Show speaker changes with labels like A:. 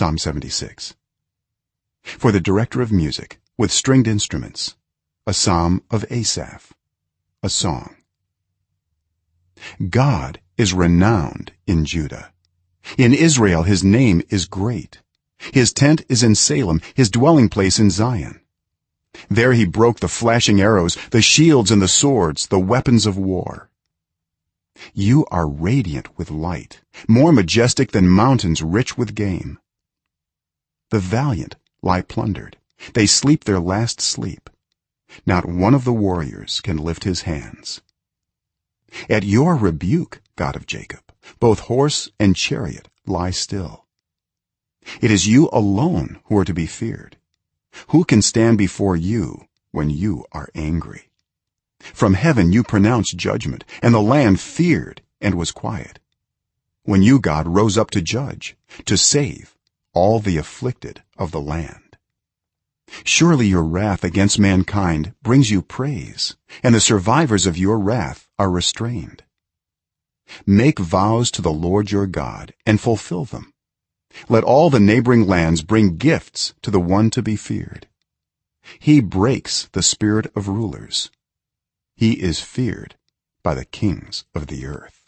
A: psalm 76 for the director of music with stringed instruments a psalm of asaph a song. God is renowned in judah. In israel his name is great. His tent is in salem his dwelling place in zion. There he broke the flashing arrows the shields and the swords the weapons of war. You are radiant with light more majestic than mountains rich with game the valiant lie plundered. They sleep their last sleep. Not one of the warriors can lift his hands. At your rebuke god of jacob both horse and chariot lie still. It is you alone who are to be feared. Who can stand before you when you are angry? From heaven you pronounced judgment and the land feared and was quiet. When you god rose up to judge to save all the afflicted of the land. Surely your wrath against mankind brings you praise and the survivors of your wrath are restrained. Make vows to the lord your god and fulfill them. Let all the neighboring lands bring gifts to the one to be feared. He breaks the spirit of rulers. He is feared by the kings of the earth